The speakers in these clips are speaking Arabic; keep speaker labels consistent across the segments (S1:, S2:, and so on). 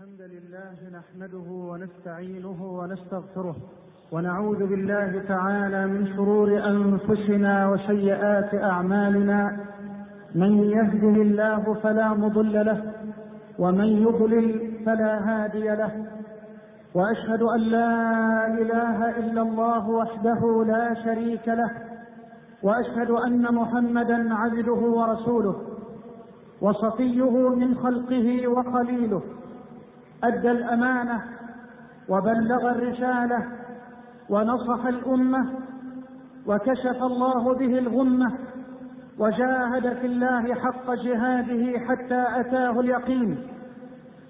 S1: الحمد لله نحمده ونستعينه ونستغفره ونعوذ بالله تعالى من شرور أنفسنا وسيئات أعمالنا. من يهده الله فلا مضل له ومن يضلل فلا هادي له. وأشهد أن لا إله إلا الله وحده لا شريك له. وأشهد أن محمدا عبده ورسوله وصفيه من خلقه وخليله. أدى الأمانة وبلغ الرسالة ونصح الأمة وكشف الله به الغمة وجاهد في الله حق جهاده حتى أتاه اليقين.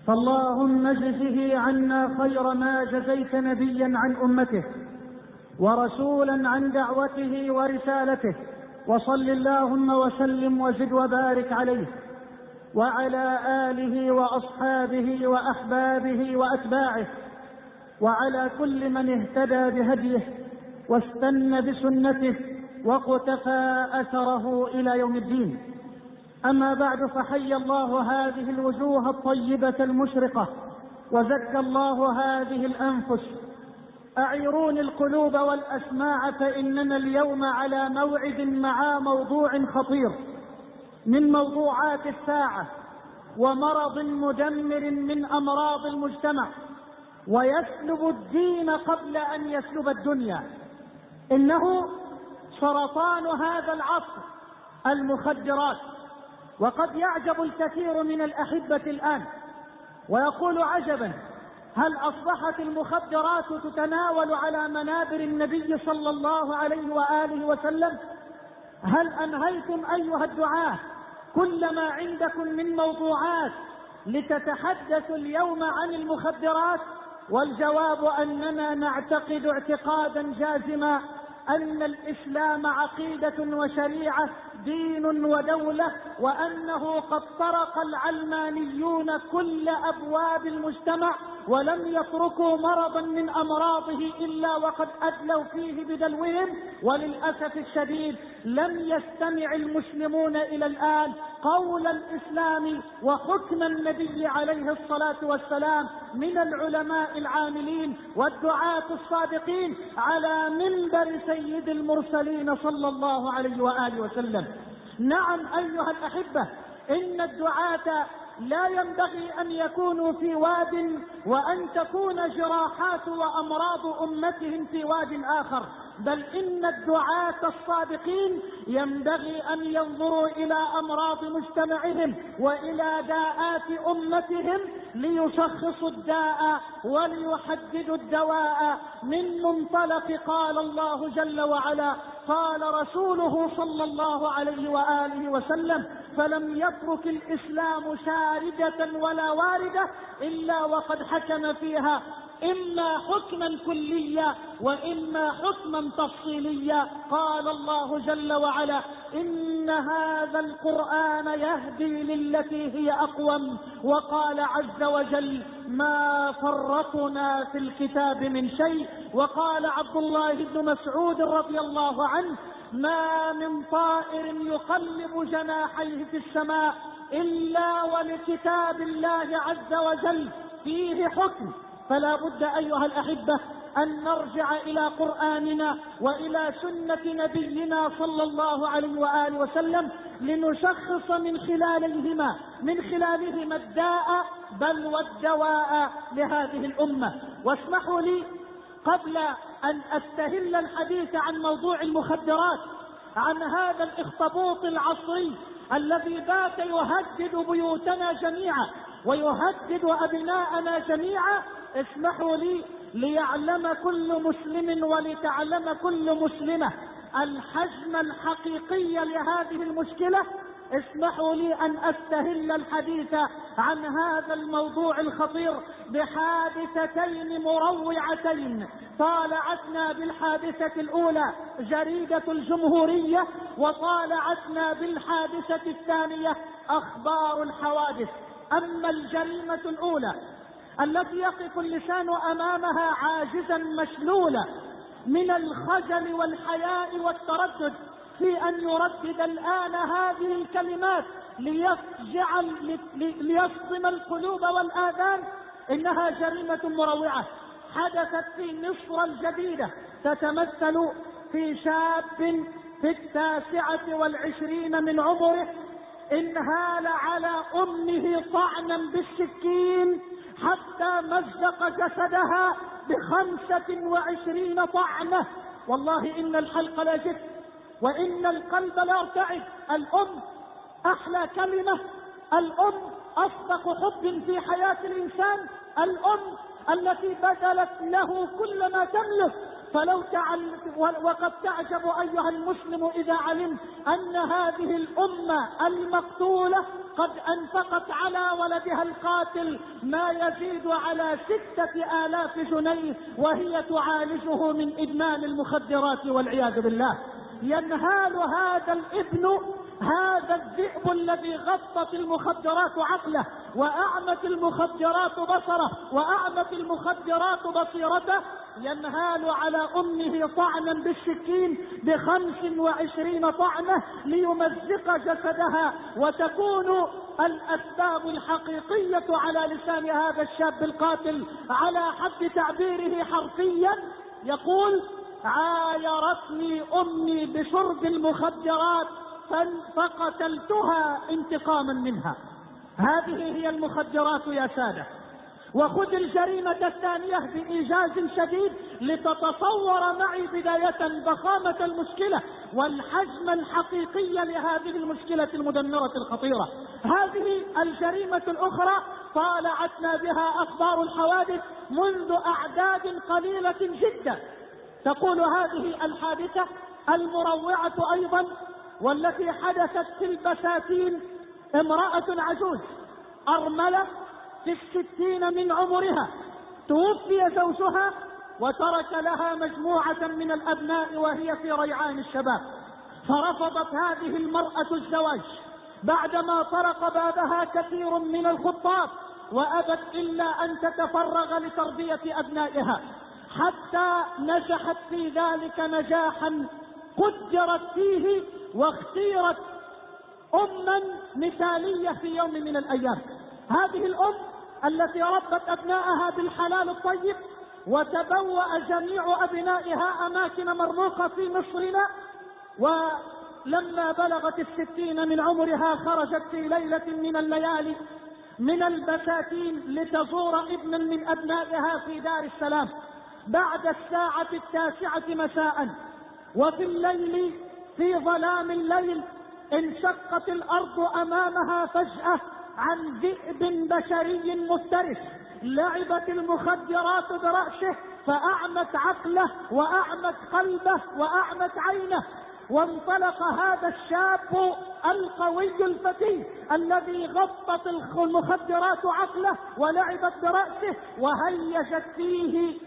S1: فاللهم اجزه عنا خير ما جزيت نبيا عن أمته ورسولا عن دعوته ورسالته. وصل اللهم وسلم وزد وبارك عليه. وعلى آله وأصحابه وأحبابه وأتباعه وعلى كل من اهتدى بهديه واستنى بسنته وقتفى أثره إلى يوم الدين. أما بعد فحي الله هذه الوجوه الطيبة المشرقة وزكى الله هذه الأنفس. اعيروني القلوب والأسماع فإننا اليوم على موعد مع موضوع خطير. من موضوعات الساعة ومرض مدمر من أمراض المجتمع ويسلب الدين قبل أن يسلب الدنيا. إنه سرطان هذا العصر المخدرات وقد يعجب الكثير من الأحبة الآن. ويقول عجبا هل أصبحت المخدرات تتناول على منابر النبي صلى الله عليه وآله وسلم؟ هل أنهيتم أيها الدعاة كل ما عندكم من موضوعات لتتحدثوا اليوم عن المخدرات والجواب أننا نعتقد اعتقادا جازما أن الإسلام عقيدة وشريعة دين ودولة وأنه قد طرق العلمانيون كل أبواب المجتمع ولم يتركوا مرضا من أمراضه إلا وقد أدلوا فيه بدلوهم. وللأسف الشديد لم يستمع المسلمون إلى الآن قول الإسلام وحكم النبي عليه الصلاة والسلام من العلماء العاملين والدعاة الصادقين على منبر سيد المرسلين صلى الله عليه وآله وسلم. نعم أيها الأحبة إن الدعاة لا ينبغي أن يكونوا في واد وأن تكون جراحات وأمراض أمتهم في واد آخر. بل إن الدعاة الصادقين ينبغي أن ينظروا إلى أمراض مجتمعهم وإلى داءات أمتهم ليشخصوا الداء وليحددوا الدواء. من منطلق قال الله جل وعلا قال رسوله صلى الله عليه وآله وسلم فلم يترك الإسلام شاردة ولا واردة إلا وقد حكم فيها اما حكما كليا واما حكما تفصيليا قال الله جل وعلا ان هذا القران يهدي للتي هي اقوم وقال عز وجل ما فرطنا في الكتاب من شيء وقال عبد الله بن مسعود رضي الله عنه ما من طائر يقلب جناحيه في السماء الا ولكتاب الله عز وجل فيه حكم فلا بد أيها الأحبة أن نرجع إلى قرآننا وإلى سنة نبينا صلى الله عليه وآله وسلم لنشخص من خلالهما من خلالهما الداء بل والدواء لهذه الأمة. واسمحوا لي قبل أن أستهل الحديث عن موضوع المخدرات عن هذا الاخطبوط العصري الذي بات يهدد بيوتنا جميعا ويهدد أبناءنا جميعا اسمحوا لي ليعلم كل مسلم ولتعلم كل مسلمة الحجم الحقيقي لهذه المشكلة. اسمحوا لي أن أستهل الحديث عن هذا الموضوع الخطير بحادثتين مروعتين. طالعتنا بالحادثة الأولى جريدة الجمهورية وطالعتنا بالحادثة الثانية أخبار الحوادث. أما الجريمة الأولى التي يقف اللسان أمامها عاجزا مشلولا من الخجل والحياء والتردد في أن يردد الآن هذه الكلمات ليفجع ليصدم القلوب والآذان. إنها جريمة مروعة. حدثت في مصر الجديدة. تتمثل في شاب في التاسعة والعشرين من عمره انهال على أمه طعنا بالسكين حتى مزق جسدها بخمسة وعشرين طعنة. والله إن الحلق لا وإن القلب لا يرتعد الأم أحلى كلمة. الأم أصدق حب في حياة الإنسان. الأم التي بذلت له كل ما تملك. فلو تعل وقد تعجب أيها المسلم إذا علمت أن هذه الأمة المقتولة قد أنفقت على ولدها القاتل ما يزيد على ستة آلاف جنيه وهي تعالجه من إدمان المخدرات والعياذ بالله. ينهال هذا الابن هذا الذئب الذي غطت المخدرات عقله وأعمت المخدرات بصره وأعمت المخدرات بصيرته ينهال على أمه طعنا بالسكين بخمس وعشرين طعنة ليمزق جسدها وتكون الأسباب الحقيقية على لسان هذا الشاب القاتل على حد تعبيره حرفيا. يقول عايرتني أمي بشرب المخدرات فقتلتها انتقاما منها. هذه هي المخدرات يا سادة. وخذ الجريمة الثانية بإيجاز شديد لتتصور معي بداية ضخامة المشكلة والحجم الحقيقي لهذه المشكلة المدمرة الخطيرة. هذه الجريمة الأخرى طالعتنا بها أخبار الحوادث منذ أعداد قليلة جدا. تقول هذه الحادثة المروعة أيضا والتي حدثت في البساتين امرأة عجوز أرملة في الستين من عمرها. توفي زوجها وترك لها مجموعة من الأبناء وهي في ريعان الشباب. فرفضت هذه المرأة الزواج. بعدما طرق بابها كثير من الخطاب وأبت إلا أن تتفرغ لتربية أبنائها. حتى نجحت في ذلك نجاحا قدرت فيه واختيرت أما مثالية في يوم من الأيام. هذه الأم التي ربت أبناءها بالحلال الطيب وتبوأ جميع أبنائها أماكن مرموقة في مصرنا. ولما بلغت الستين من عمرها خرجت في ليلة من الليالي من البساتين لتزور ابنا من أبنائها في دار السلام. بعد الساعة التاسعة مساء وفي الليل في ظلام الليل انشقت الأرض أمامها فجأة عن ذئب بشري مفترس لعبت المخدرات برأسه فأعمت عقله وأعمت قلبه وأعمت عينه. وانطلق هذا الشاب القوي الفتي الذي غطت المخدرات عقله ولعبت برأسه وهيجت فيه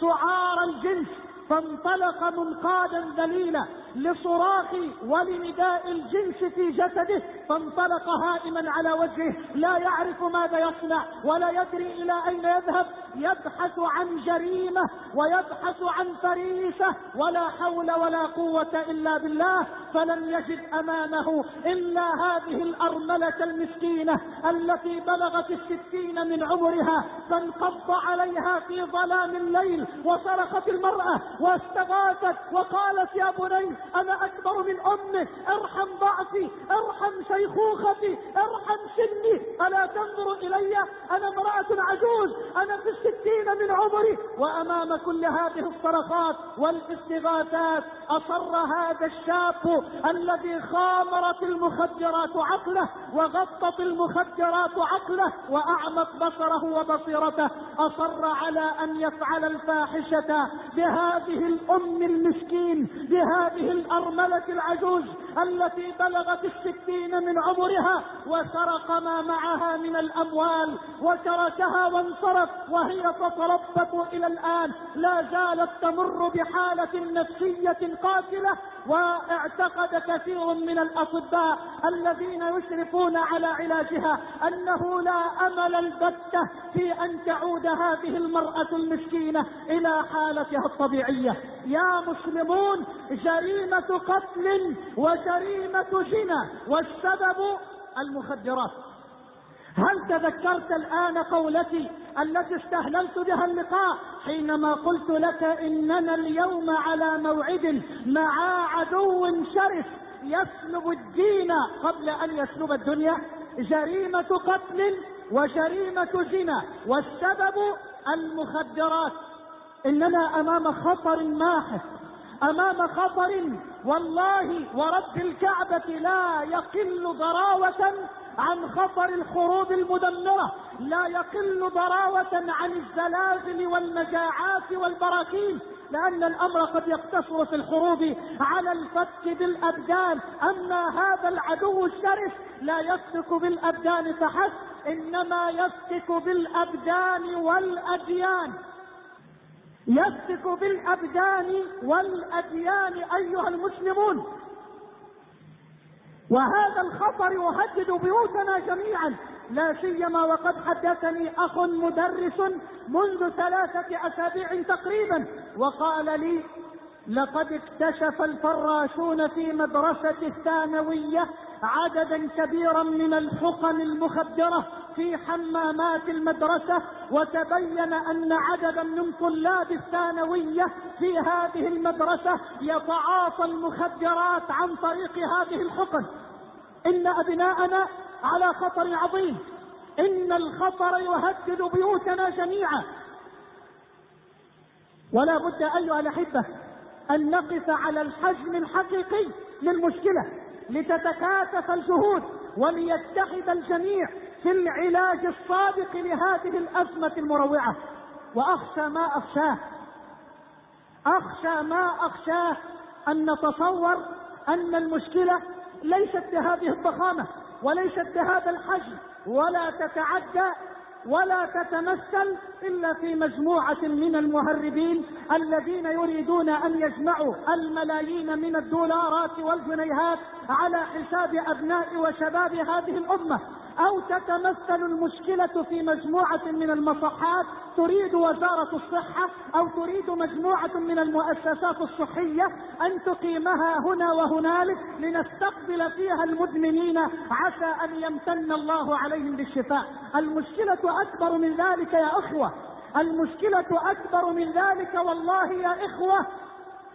S1: سعار الجنس. فانطلق منقادا ذليلا لصراخ ولنداء الجنس في جسده فانطلق هائما على وجهه لا يعرف ماذا يصنع ولا يدري إلى أين يذهب يبحث عن جريمة ويبحث عن فريسة ولا حول ولا قوة إلا بالله فلم يجد أمامه إلا هذه الأرملة المسكينة التي بلغت الستين من عمرها فانقض عليها في ظلام الليل وصرخت المرأة واستغاثت وقالت يا بني أنا أكبر من أمك ارحم ضعفي ارحم شيخوختي ارحم سني. ألا تنظر إلي؟ أنا امرأة عجوز أنا في الستين من عمري. وأمام كل هذه الصرخات والاستغاثات أصر هذا الشاب الذي خامرت المخدرات عقله وغطت المخدرات عقله واعمت بصره وبصيرته. أصر على أن يفعل الفاحشة بهذه الأم المسكين بهذه الأرملة العجوز التي بلغت الستين من عمرها وسرق ما معها من الأموال وتركها وانصرف وهي تتربط إلى الآن لا زالت تمر بحالة نفسية قاتلة واعتقد كثير من الأطباء الذين يشرفون على علاجها أنه لا أمل البتة في أن تعود هذه المرأة المسكينة إلى حالتها الطبيعية. يا مسلمون جريمة قتل وجريمة زنا والسبب المخدرات. هل تذكرت الآن قولتي التي استهللت بها اللقاء حينما قلت لك إننا اليوم على موعد مع عدو شرس يسلب الدين قبل أن يسلب الدنيا؟ جريمة قتل وجريمة زنا والسبب المخدرات. إننا أمام خطر ماحق أمام خطر والله ورب الكعبة لا يقل ضراوة عن خطر الحروب المدمرة لا يقل ضراوة عن الزلازل والمجاعات والبراكين لأن الأمر قد يقتصر في الحروب على الفتك بالأبدان. أما هذا العدو الشرس لا يفتك بالأبدان فحسب إنما يفتك بالأبدان والأديان. يفتك بالأبدان والأديان أيها المسلمون. وهذا الخطر يهدد بيوتنا جميعا لا سيما وقد حدثني أخ مدرس منذ ثلاثة أسابيع تقريبا وقال لي لقد اكتشف الفراشون في مدرسة الثانوية عددا كبيرا من الحقن المخدرة في حمامات المدرسة وتبين أن عددا من طلاب الثانوية في هذه المدرسة يتعاطى المخدرات عن طريق هذه الحقن. إن أبناءنا على خطر عظيم. إن الخطر يهدد بيوتنا جميعا. ولا بد أيها الأحبة أن نقف على الحجم الحقيقي للمشكلة لتتكاتف الجهود وليتحد الجميع في العلاج الصادق لهذه الأزمة المروعة. وأخشى ما أخشاه. أخشى ما أخشاه أن نتصور أن المشكلة ليست بهذه الضخامة وليست بهذا الحجم ولا تتعدى ولا تتمثل إلا في مجموعة من المهربين الذين يريدون أن يجمعوا الملايين من الدولارات والجنيهات على حساب أبناء وشباب هذه الأمة. أو تتمثل المشكلة في مجموعة من المصحات تريد وزارة الصحة أو تريد مجموعة من المؤسسات الصحية أن تقيمها هنا وهنالك لنستقبل فيها المدمنين عسى أن يمتن الله عليهم بالشفاء. المشكلة أكبر من ذلك يا إخوة. المشكلة أكبر من ذلك والله يا إخوة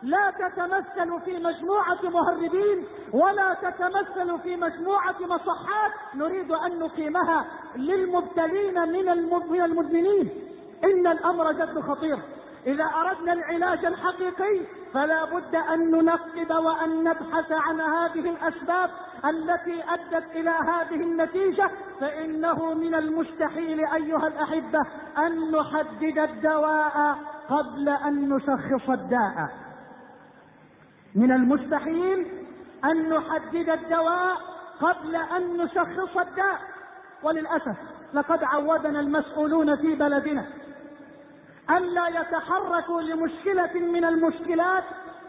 S1: لا تتمثل في مجموعة مهربين ولا تتمثل في مجموعة مصحات. نريد أن نقيمها للمبتلين من المدمنين. إن الأمر جد خطير. إذا أردنا العلاج الحقيقي فلا بد أن ننقب وأن نبحث عن هذه الأسباب التي أدت إلى هذه النتيجة فإنه من المستحيل أيها الأحبة أن نحدد الدواء قبل أن نشخص الداء. من المستحيل أن نحدد الدواء قبل أن نشخص الداء. وللأسف لقد عودنا المسؤولون في بلدنا الا يتحركوا لمشكلة من المشكلات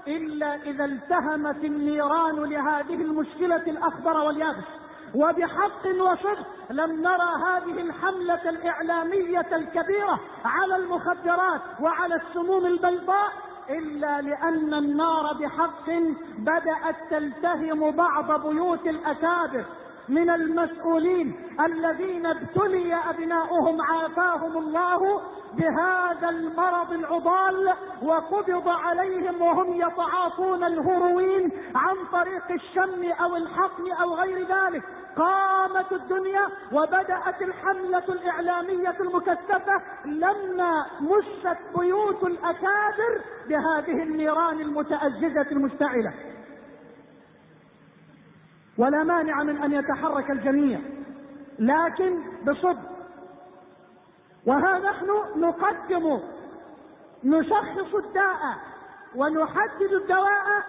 S1: إلا إذا التهمت النيران لهذه المشكلة الأخضر واليابس. وبحق وصدق لم نرى هذه الحملة الإعلامية الكبيرة على المخدرات وعلى السموم البيضاء إلا لأن النار بحق بدأت تلتهم بعض بيوت الأكابر. من المسؤولين الذين ابتلي أبناؤهم عافاهم الله بهذا المرض العضال وقبض عليهم وهم يتعاطون الهروين عن طريق الشم أو الحقن أو غير ذلك. قامت الدنيا وبدأت الحملة الإعلامية المكثفة. لما مست بيوت الأكابر بهذه النيران المتأججة المشتعلة. ولا مانع من أن يتحرك الجميع لكن بصدق وها نحن نقدم نشخص الداء ونحدد الدواء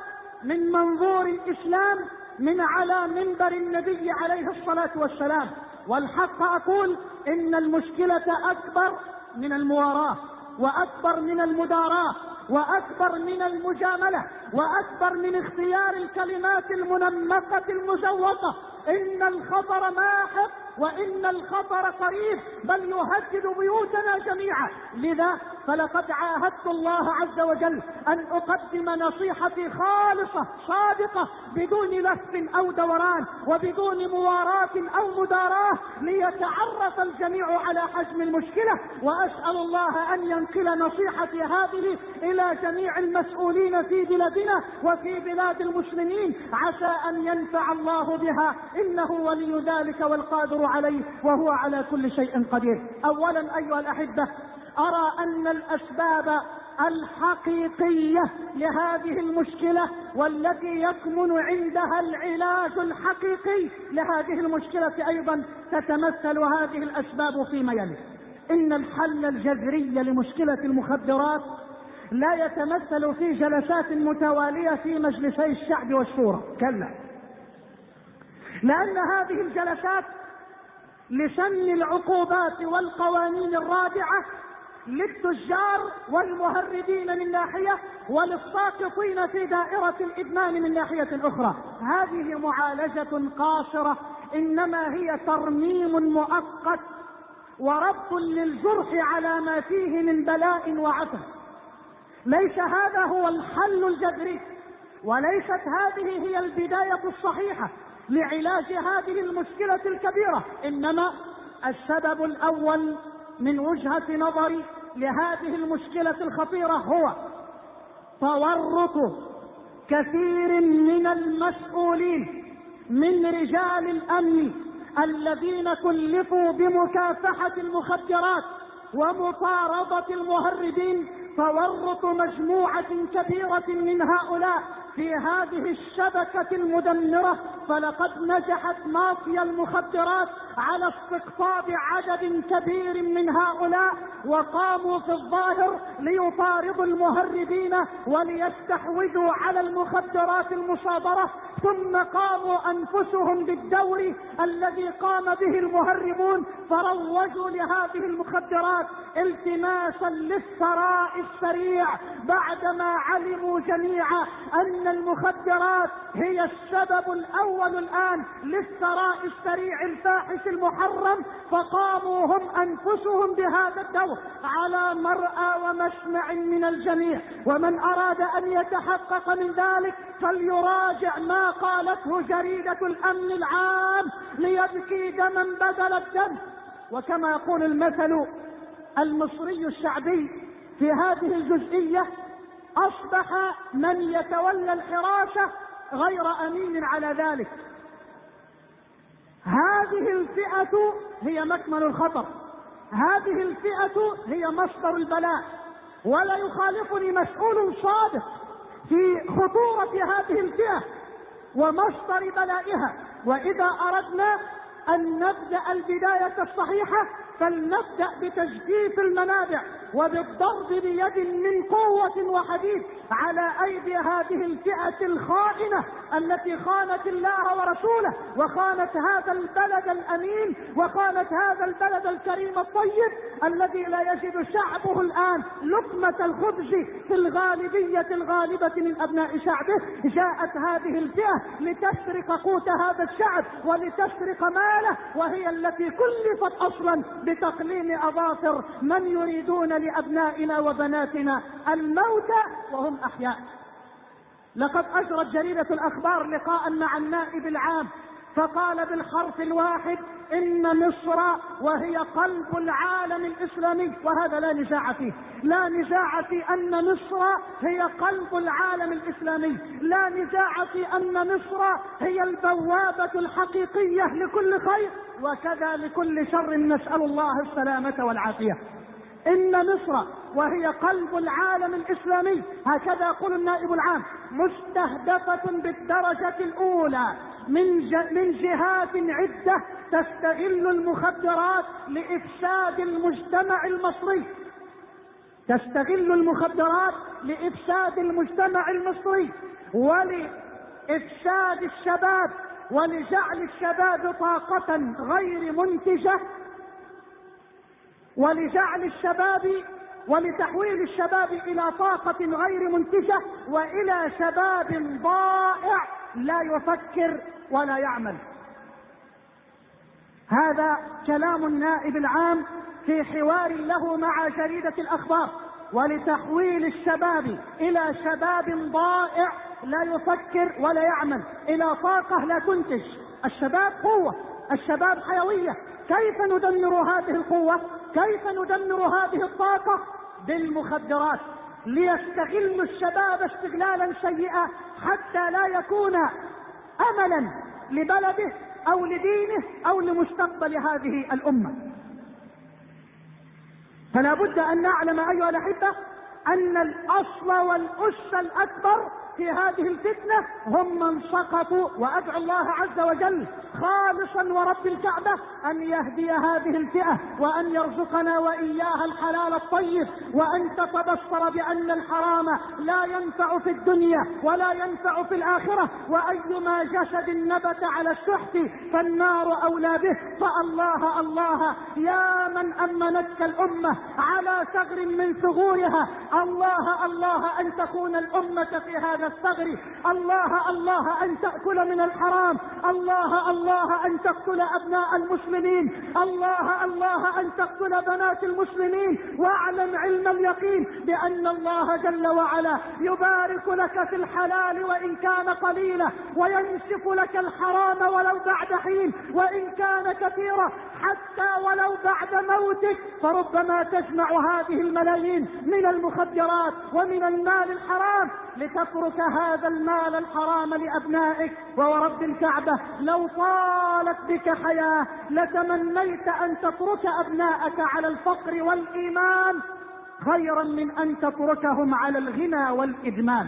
S1: من منظور الإسلام من على منبر النبي عليه الصلاة والسلام. والحق أقول إن المشكلة أكبر من المواراة وأكبر من المداراة وأكبر من المجاملة. وأكبر من اختيار الكلمات المنمقة المزوقة إن الخطر ماحق وإن الخطر قريب بل يهدد بيوتنا جميعا. لذا فلقد عاهدت الله عز وجل أن أقدم نصيحتي خالصة صادقة بدون لف أو دوران وبدون مواراة أو مداراة ليتعرف الجميع على حجم المشكلة. وأسأل الله أن ينقل نصيحتي هذه إلى جميع المسؤولين في بلادنا. وفي بلاد المسلمين عسى أن ينفع الله بها. إنه ولي ذلك والقادر عليه وهو على كل شيء قدير. أولا أيها الأحبة أرى أن الأسباب الحقيقية لهذه المشكلة والتي يكمن عندها العلاج الحقيقي لهذه المشكلة أيضا تتمثل هذه الأسباب فيما يلي. إن الحل الجذري لمشكلة المخدرات لا يتمثل في جلسات متوالية في مجلسي الشعب والشورى. كلا. لأن هذه الجلسات لسن العقوبات والقوانين الرادعة للتجار والمهربين من ناحية وللساقطين في دائرة الإدمان من ناحية أخرى هذه معالجة قاصرة إنما هي ترميم مؤقت وربط للجرح على ما فيه من بلاء وعفن ليس هذا هو الحل الجذري وليست هذه هي البداية الصحيحة لعلاج هذه المشكلة الكبيرة. إنما السبب الأول من وجهة نظري لهذه المشكلة الخطيرة هو تورط كثير من المسؤولين من رجال الأمن الذين كلفوا بمكافحة المخدرات ومطاردة المهربين تورط مجموعة كبيرة من هؤلاء في هذه الشبكة المدمرة فلقد نجحت مافيا المخدرات على استقطاب عدد كبير من هؤلاء وقاموا في الظاهر ليطاردوا المهربين وليستحوذوا على المخدرات المصادرة ثم قاموا أنفسهم بالدور الذي قام به المهربون فروجوا لهذه المخدرات التماسا للثراء السريع بعدما علموا جميعا أن المخدرات هي السبب الأول الآن للثراء السريع الفاحش المحرم فقاموا هم أنفسهم بهذا الدور على مرأى ومسمع من الجميع ومن أراد أن يتحقق من ذلك فليراجع ما قالته جريدة الأمن العام ليبكي دما بدل الدم. وكما يقول المثل المصري الشعبي في هذه الجزئية أصبح من يتولى الحراسة غير أمين على ذلك. هذه الفئة هي مكمن الخطر. هذه الفئة هي مصدر البلاء. ولا يخالفني مسؤول صادق في خطورة هذه الفئة ومصدر بلائها. وإذا أردنا أن نبدأ البداية الصحيحة فلنبدأ بتجديد المنابع وبالضرب بيد من قوة وحديد على أيدي هذه الفئة الخائنة التي خانت الله ورسوله وخانت هذا البلد الأمين وخانت هذا البلد الكريم الطيب الذي لا يجد شعبه الآن لقمة الخبز في الغالبية الغالبة من أبناء شعبه. جاءت هذه الفئة لتسرق قوت هذا الشعب ولتسرق ماله وهي التي كلفت أصلا بتقليم أظافر من يريدون لأبنائنا وبناتنا الموت وهم أحياء. لقد أجرت جريدة الأخبار لقاء مع النائب العام فقال بالحرف الواحد إن مصر وهي قلب العالم الإسلامي وهذا لا نزاع فيه. لا نزاع في أن مصر هي قلب العالم الإسلامي. لا نزاع في أن مصر هي البوابة الحقيقية لكل خير وكذا لكل شر نسأل الله السلامة والعافية. إن مصر وهي قلب العالم الإسلامي هكذا يقول النائب العام مستهدفة بالدرجة الأولى من من جهات عدة تستغل المخدرات لإفساد المجتمع المصري. تستغل المخدرات لإفساد المجتمع المصري ولإفساد الشباب ولجعل الشباب طاقة غير منتجة. ولجعل الشباب ولتحويل الشباب إلى طاقة غير منتجة وإلى شباب ضائع لا يفكر ولا يعمل. هذا كلام النائب العام في حوار له مع جريدة الأخبار. ولتحويل الشباب إلى شباب ضائع لا يفكر ولا يعمل. إلى طاقة لا تنتج. الشباب قوة. الشباب حيوية. كيف ندمر هذه القوة؟ كيف ندمر هذه الطاقة؟ بالمخدرات. ليستغل الشباب استغلالا سيئا حتى لا يكون املا لبلده أو لدينه أو لمستقبل هذه الأمة. فلا بد أن نعلم أيها الأحبة أن الأصل والاس الأكبر في هذه الفتنة هم من سقطوا وأدعو الله عز وجل خالصا ورب الكعبة أن يهدي هذه الفئة وأن يرزقنا وإياها الحلال الطيب. وأن تتبصر بأن الحرام لا ينفع في الدنيا ولا ينفع في الآخرة. وأيما جسد نبت على السحت فالنار أولى به. فالله الله يا من أمنتك الأمة على ثغر من ثغورها. الله الله أن تكون الأمة في هذا الثغر الله الله أن تأكل من الحرام. الله الله أن تقتل أبناء المسلمين. الله الله أن تقتل بنات المسلمين. واعلم علم اليقين بأن الله جل وعلا يبارك لك في الحلال وإن كان قليلا وينسف لك الحرام ولو بعد حين وإن كان كثيرا حتى ولو بعد موتك. فربما تجمع هذه الملايين من المخدرات ومن المال الحرام لتترك هذا المال الحرام لأبنائك وورب الكعبة. لو طالت بك حياة لتمنيت أن تترك أبنائك على الفقر والإيمان خيرا من أن تتركهم على الغنى والإدمان.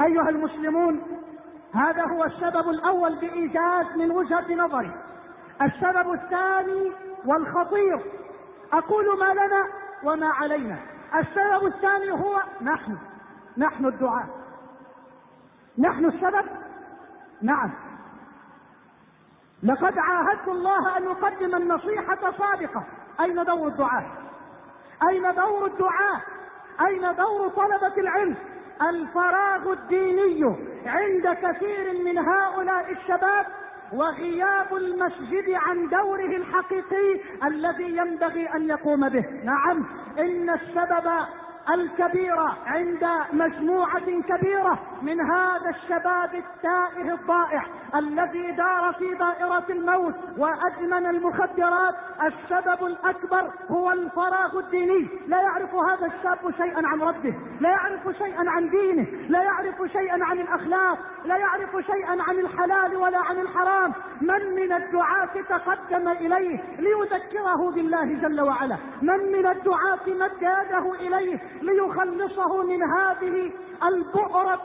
S1: أيها المسلمون هذا هو السبب الأول بإيجاز من وجهة نظري. السبب الثاني والخطير. أقول ما لنا وما علينا. السبب الثاني هو نحن. نحن الدعاء نحن السبب؟ نعم. لقد عاهدت الله أن يقدم النصيحة صادقة أين دور الدعاء أين دور الدعاء أين دور طلبة العلم؟ الفراغ الديني عند كثير من هؤلاء الشباب وغياب المسجد عن دوره الحقيقي الذي ينبغي أن يقوم به. نعم. إن السبب الكبيرة عند مجموعة كبيرة من هذا الشباب التائه الضائع الذي دار في دائرة الموت وأدمن المخدرات. السبب الأكبر هو الفراغ الديني. لا يعرف هذا الشاب شيئا عن ربه لا يعرف شيئا عن دينه لا يعرف شيئا عن الأخلاق لا يعرف شيئا عن الحلال ولا عن الحرام. من من الدعاة تقدم إليه ليذكره بالله جل وعلا؟ من من الدعاة مد يده إليه ليخلصه من هذه البؤرة.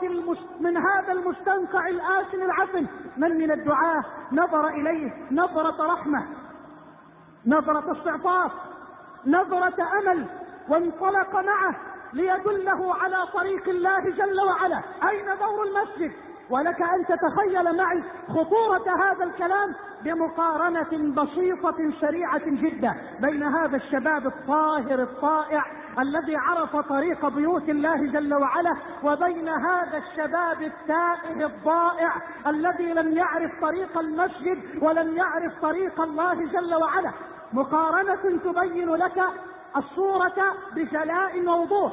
S1: من هذا المستنقع الآسن العفن. من من الدعاة؟ نظر إليه. نظرة رحمة. نظرة استعطاف. نظرة أمل. وانطلق معه ليدله على طريق الله جل وعلا. أين دور المسجد؟ ولك أن تتخيل معي خطورة هذا الكلام بمقارنة بسيطة سريعة جدا بين هذا الشباب الطاهر الطائع الذي عرف طريق بيوت الله جل وعلا وبين هذا الشباب التائه الضائع الذي لم يعرف طريق المسجد ولم يعرف طريق الله جل وعلا. مقارنة تبين لك الصورة بجلاء ووضوح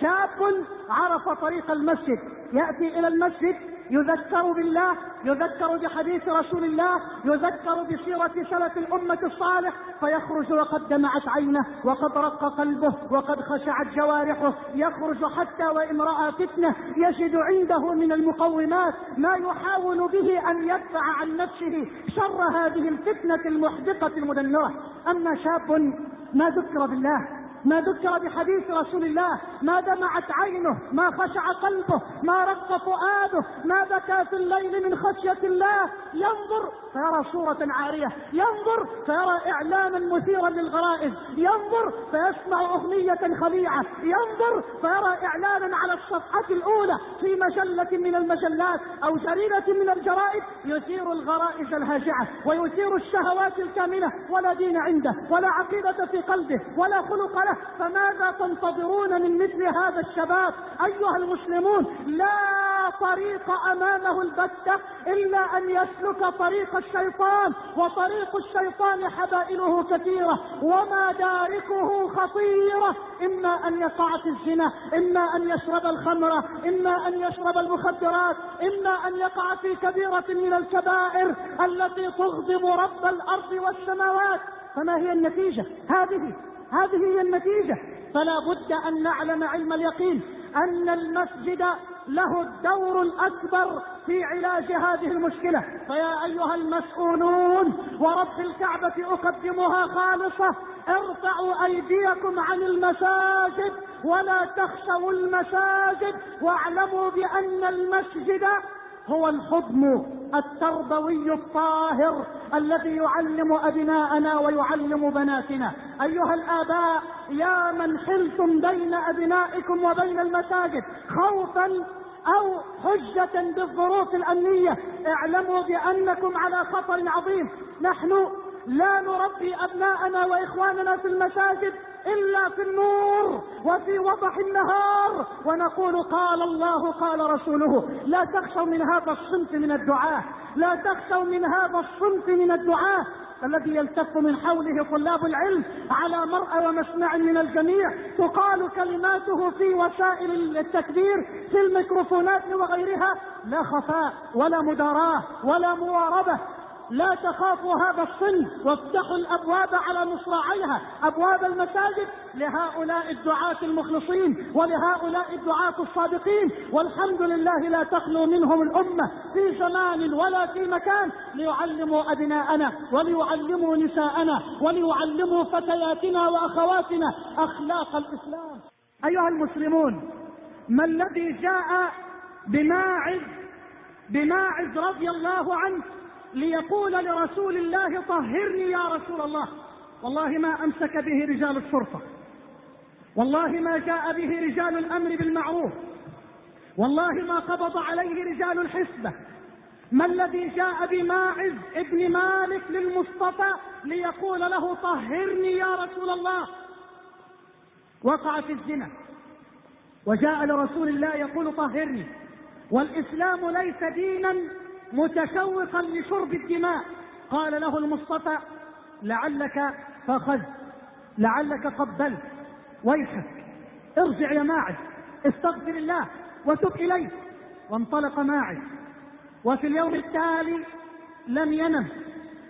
S1: شاب عرف طريق المسجد. يأتي إلى المسجد يذكر بالله يذكر بحديث رسول الله يذكر بسيرة سلف الأمة الصالح فيخرج وقد دمعت عينه وقد رق قلبه وقد خشعت جوارحه يخرج حتى وإن رأى فتنة يجد عنده من المقومات ما يحاول به أن يدفع عن نفسه شر هذه الفتنة المحدقة المدمرة أما شاب ما ذكر بالله ما ذكر بحديث رسول الله ما دمعت عينه ما خشع قلبه ما رق فؤاده ما بكى في الليل من خشية الله. ينظر فيرى صورة عارية ينظر فيرى إعلاما مثيرا للغرائز ينظر فيسمع أغنية خليعة ينظر فيرى إعلانا على الصفحة الأولى في مجلة من المجلات أو جريدة من الجرائد. يثير الغرائز الهاجعة ويثير الشهوات الكامنة ولا دين عنده ولا عقيدة في قلبه ولا خلق له. فماذا تنتظرون من مثل هذا الشباب؟ أيها المسلمون لا طريق أمامه البتة إلا أن يسلك طريق الشيطان وطريق الشيطان حبائله كثيرة وما داركه خطيرة. إما أن يقع في الزنا إما أن يشرب الخمر إما أن يشرب المخدرات إما أن يقع في كبيرة من الكبائر التي تغضب رب الأرض والسماوات. فما هي النتيجة؟ هذه هذه هي النتيجة. فلا بد أن نعلم علم اليقين أن المسجد له الدور الأكبر في علاج هذه المشكلة. فيا أيها المسؤولون ورب الكعبة أقدمها خالصة ارفعوا أيديكم عن المساجد ولا تخشوا المساجد واعلموا بأن المسجد هو الحضن التربوي الطاهر الذي يعلم أبناءنا ويعلم بناتنا. أيها الآباء يا من حلتم بين أبنائكم وبين المساجد خوفا أو حجة بالظروف الأمنية اعلموا بأنكم على خطر عظيم. نحن لا نربي أبناءنا وإخواننا في المساجد إلا في النور وفي وضح النهار. ونقول قال الله قال رسوله لا تخشوا من هذا الصنف من الدعاة لا تخشوا من هذا الصنف من الدعاة الذي يلتف من حوله طلاب العلم على مرأى ومسمع من الجميع. تقال كلماته في وسائل التكبير في الميكروفونات وغيرها. لا خفاء ولا مداراة ولا مواربة لا تخافوا هذا الصنف وافتحوا الأبواب على مصراعيها أبواب المساجد لهؤلاء الدعاة المخلصين ولهؤلاء الدعاة الصادقين. والحمد لله لا تخلو منهم الأمة في زمان ولا في مكان ليعلموا أبناءنا وليعلموا نساءنا وليعلموا فتياتنا وأخواتنا أخلاق الإسلام. أيها المسلمون ما الذي جاء بماعز بماعز رضي الله عنه ليقول لرسول الله طهرني يا رسول الله والله ما أمسك به رجال الشرطه والله ما جاء به رجال الأمر بالمعروف. والله ما قبض عليه رجال الحسبة. ما الذي جاء بماعز ابن مالك للمصطفى ليقول له طهرني يا رسول الله وقع في الزنا. وجاء لرسول الله يقول طهرني والإسلام ليس دينا متشوقا لشرب الدماء. قال له المصطفى لعلك فخذ لعلك قبلت ويحك. ارجع يا ماعز استغفر الله وتب إليه. وانطلق ماعز. وفي اليوم التالي لم ينم.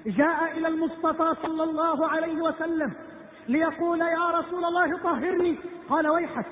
S1: جاء إلى المصطفى صلى الله عليه وسلم ليقول يا رسول الله طهرني. قال ويحك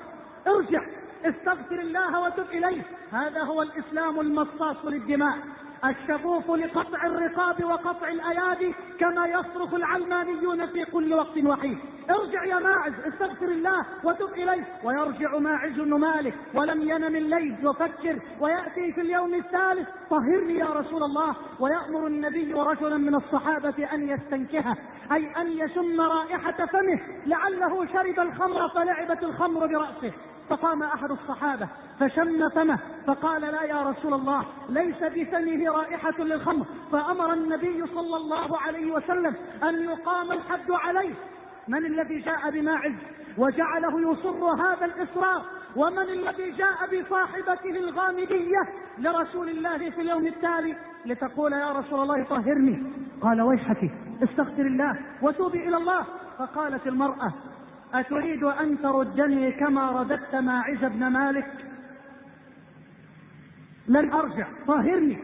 S1: ارجع استغفر الله وتب إليه. هذا هو الإسلام المصاص للدماء. الشغوف لقطع الرقاب وقطع الأيادي كما يصرخ العلمانيون في كل وقت وحيد ارجع يا ماعز استغفر الله وتب إليه. ويرجع ماعز بن مالك ولم ينم الليل. يفكر ويأتي في اليوم الثالث. طهرني يا رسول الله. ويأمر النبي رجلا من الصحابة أن يستنكهه أي أن يشم رائحة فمه. لعله شرب الخمر فلعبت الخمر برأسه. فقام أحد الصحابة فشم فمه فقال لا يا رسول الله ليس بفمه رائحة للخمر. فأمر النبي صلى الله عليه وسلم أن يقام الحد عليه. من الذي جاء بماعز وجعله يصر هذا الاصرار ومن الذي جاء بصاحبته الغامدية لرسول الله في اليوم التالي؟ لتقول يا رسول الله طهرني. قال ويحك استغفر الله وتوبي إلى الله. فقالت المرأة أتريد أن تردني كما رددت ماعز بن مالك؟ لن أرجع. طهرني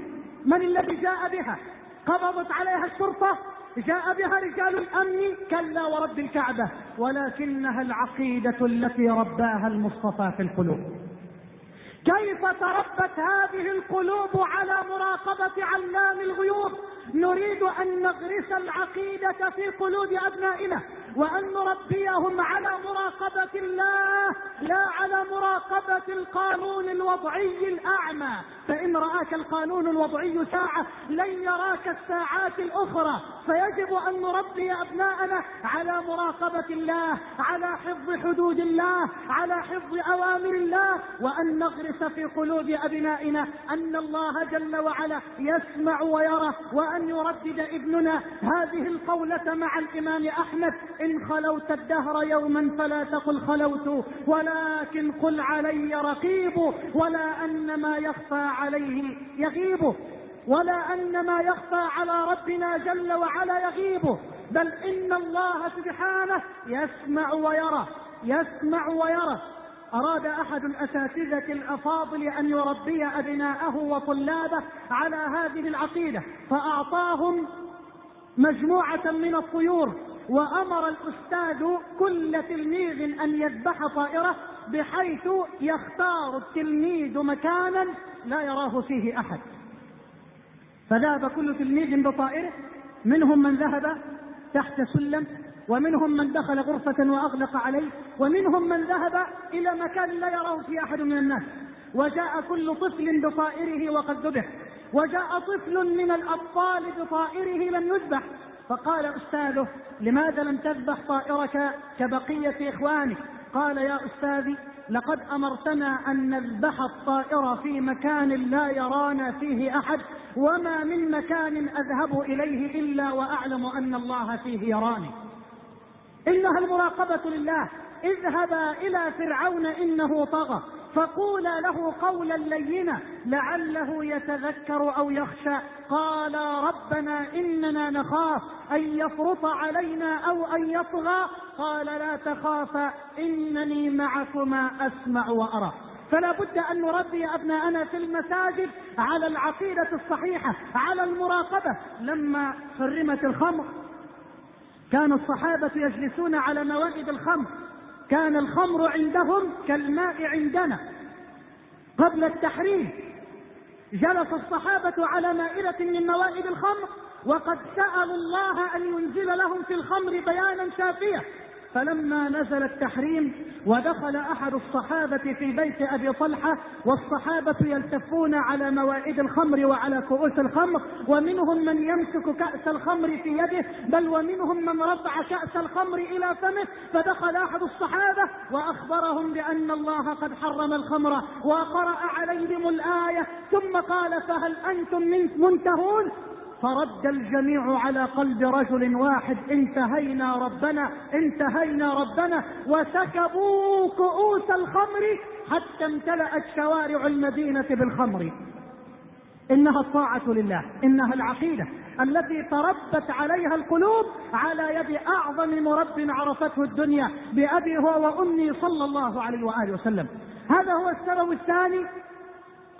S1: من الذي جاء بها؟ قبضت عليها الشرطة؟ جاء بها رجال الأمن؟ كلا ورب الكعبة. ولكنها العقيدة التي رباها المصطفى في القلوب. كيف تربت هذه القلوب على مراقبة علام الغيوب؟ نريد أن نغرس العقيدة في قلوب أبنائنا. وأن نربيهم على مراقبة الله لا على مراقبة القانون الوضعي الأعمى. فإن رآك القانون الوضعي ساعة لن يراك الساعات الأخرى. فيجب أن نربي أبناءنا على مراقبة الله على حفظ حدود الله على حفظ أوامر الله. وأن نغرس في قلوب أبنائنا أن الله جل وعلا يسمع ويرى وأن يردد ابننا. هذه القولة مع الإمام أحمد إن خلوت الدهر يوما فلا تقل خلوت ولكن قل علي رقيب ولا أن ما يخفى عليه يغيب ولا أن ما يخفى على ربنا جل وعلا يغيب. بل إن الله سبحانه يسمع ويرى يسمع ويرى. أراد أحد الأساتذة الأفاضل أن يربي أبناءه وطلابه على هذه العقيدة فأعطاهم مجموعة من الطيور. وأمر الأستاذ كل تلميذ أن يذبح طائرة بحيث يختار التلميذ مكانا لا يراه فيه أحد. فذهب كل تلميذ بطائرة منهم من ذهب تحت سلم ومنهم من دخل غرفة وأغلق عليه ومنهم من ذهب إلى مكان لا يراه فيه أحد من الناس. وجاء كل طفل بطائره وقد ذبح. وجاء طفل من الأطفال بطائره لم يذبح. فقال أستاذه لماذا لم تذبح طائرك كبقية إخوانك؟ قال يا أستاذي لقد أمرتنا أن نذبح الطائرة في مكان لا يرانا فيه أحد وما من مكان أذهب إليه إلا وأعلم أن الله فيه يراني. إنها المراقبة لله اذهبا إلى فرعون إنه طغى. فقولا له قولا لينا لعله يتذكر أو يخشى. قال ربنا إننا نخاف أن يفرط علينا أو أن يطغى. قال لا تخافا إنني معكما أسمع وأرى. فلا بد أن نربي أبناءنا في المساجد على العقيدة الصحيحة على المراقبة. لما حرمت الخمر كان الصحابة يجلسون على موائد الخمر. كان الخمر عندهم كالماء عندنا. قبل التحريم جلس الصحابة على مائدة من موائد الخمر وقد سألوا الله أن ينزل لهم في الخمر بيانا شافيا فلما نزل التحريم ودخل أحد الصحابة في بيت أبي طلحة والصحابة يلتفون على موائد الخمر وعلى كؤوس الخمر ومنهم من يمسك كأس الخمر في يده بل ومنهم من رفع كأس الخمر إلى فمه فدخل أحد الصحابة وأخبرهم بأن الله قد حرم الخمر وقرأ عليهم الآية ثم قال فهل أنتم منتهون؟ فرد الجميع على قلب رجل واحد انتهينا ربنا انتهينا ربنا وسكبوا كؤوس الخمر حتى امتلأت شوارع المدينة بالخمر. إنها الطاعة لله إنها العقيدة التي تربت عليها القلوب على يد أعظم مرب عرفته الدنيا بأبي هو وأمي صلى الله عليه وآله وسلم. هذا هو السبب الثاني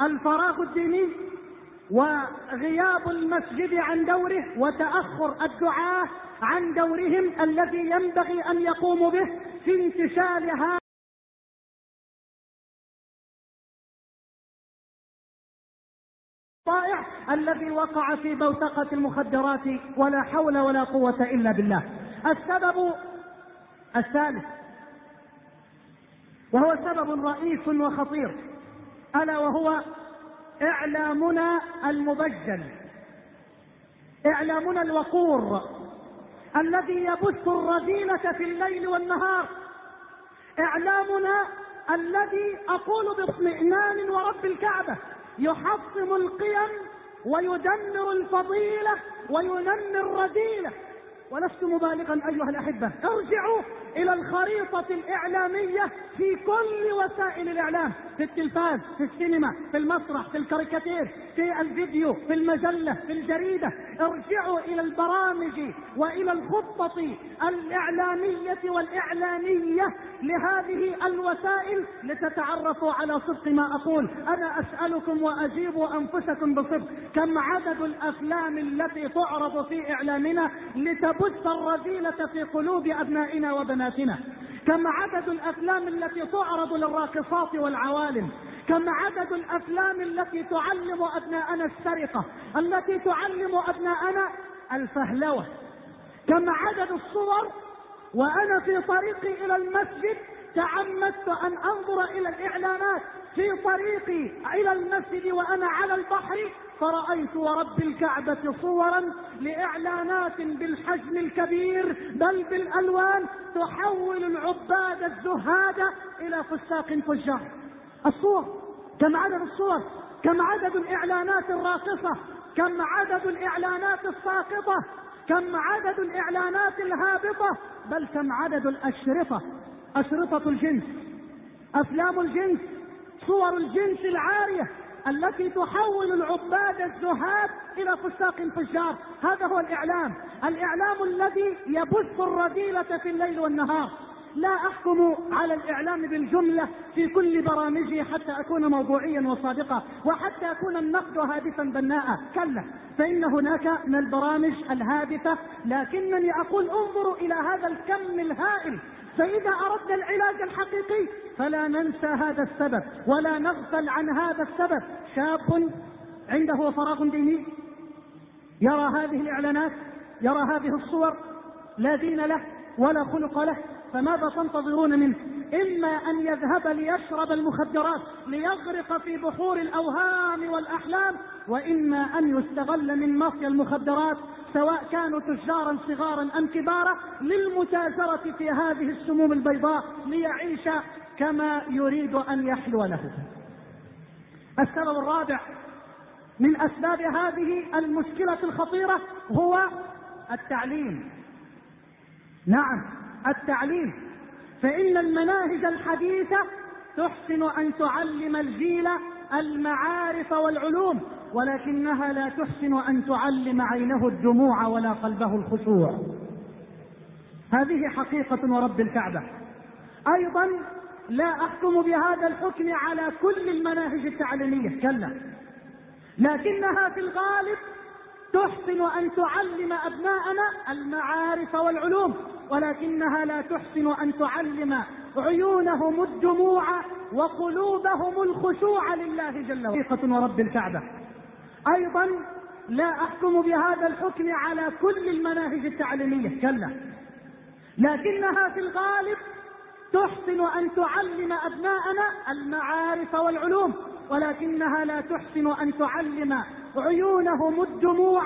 S1: الفراغ الديني. وغياب المسجد عن دوره وتأخر الدعاة عن دورهم الذي ينبغي أن يقوموا به في انتشال هذا الطائع الذي وقع في بوتقة المخدرات ولا حول ولا قوة إلا بالله. السبب الثالث وهو سبب رئيس وخطير ألا وهو إعلامنا المبجل. إعلامنا الوقور. الذي يبث الرذيلة في الليل والنهار. إعلامنا الذي أقول باطمئنان ورب الكعبة. يحطم القيم ويدمر الفضيلة وينمي الرذيلة. ولست مبالغا أيها الأحبة. ارجعوا. إلى الخريطة الإعلامية في كل وسائل الإعلام في التلفاز في السينما في المسرح في الكاريكاتير في الفيديو في المجلة في الجريدة. ارجعوا إلى البرامج وإلى الخطة الإعلامية والإعلانية لهذه الوسائل لتتعرفوا على صدق ما أقول. أنا أسألكم واجيبوا أنفسكم بصدق كم عدد الأفلام التي تعرض في إعلامنا لتبث الرذيلة في قلوب أبنائنا وبناتنا. كم عدد الأفلام التي تعرض للراقصات والعوالم. كم عدد الأفلام التي تعلم أبناءنا السرقة. التي تعلم أبناءنا الفهلوة. كم عدد الصور. وأنا في طريقي إلى المسجد تعمدت أن أنظر إلى الإعلانات. في طريقي إلى المسجد وأنا على البحر. فرأيت ورب الكعبة صورا لإعلانات بالحجم الكبير بل بالألوان تحول العباد الزهاد إلى فساق فجار. الصور كم عدد الصور؟ كم عدد الإعلانات الراقصة؟ كم عدد الإعلانات الساقطة؟ كم عدد الإعلانات الهابطة؟ بل كم عدد الأشرطة؟ أشرطة الجنس أفلام الجنس صور الجنس العارية. التي تحول العباد الزهاد إلى فساق فجار. هذا هو الإعلام. الإعلام الذي يبث الرذيلة في الليل والنهار. لا أحكم على الإعلام بالجملة في كل برامجه حتى أكون موضوعيا وصادقا وحتى يكون النقد هادفا بناء كلا فإن هناك من البرامج الهادفة لكنني أقول انظروا إلى هذا الكم الهائل. فإذا أردنا العلاج الحقيقي فلا ننسى هذا السبب ولا نغفل عن هذا السبب. شاب عنده فراغ ديني يرى هذه الإعلانات يرى هذه الصور لا دين له ولا خلق له. فماذا تنتظرون منه؟ إما أن يذهب ليشرب المخدرات ليغرق في بحور الأوهام والأحلام وإما أن يستغل من مافيا المخدرات سواء كانوا تجارا صغارا أم كبارا للمتاجرة في هذه السموم البيضاء ليعيش كما يريد أن يحلو له. السبب الرابع من أسباب هذه المشكلة الخطيرة هو التعليم. نعم. التعليم. فإن المناهج الحديثة تحسن أن تعلم الجيل المعارف والعلوم ولكنها لا تحسن أن تعلم عينه الدموع ولا قلبه الخشوع. هذه حقيقة ورب الكعبة. أيضا لا أحكم بهذا الحكم على كل المناهج التعليمية كلا. لكنها في الغالب تحسن أن تعلم أبناءنا المعارف والعلوم. ولكنها لا تحسن أن تعلم عيونهم الدموع وقلوبهم الخشوع لله جل وعلا. ورب الكعبة. أيضا لا أحكم بهذا الحكم على كل المناهج التعليمية. كلا. لكنها في الغالب تحسن أن تعلم أبناءنا المعارف والعلوم ولكنها لا تحسن أن تعلم عيونهم الدموع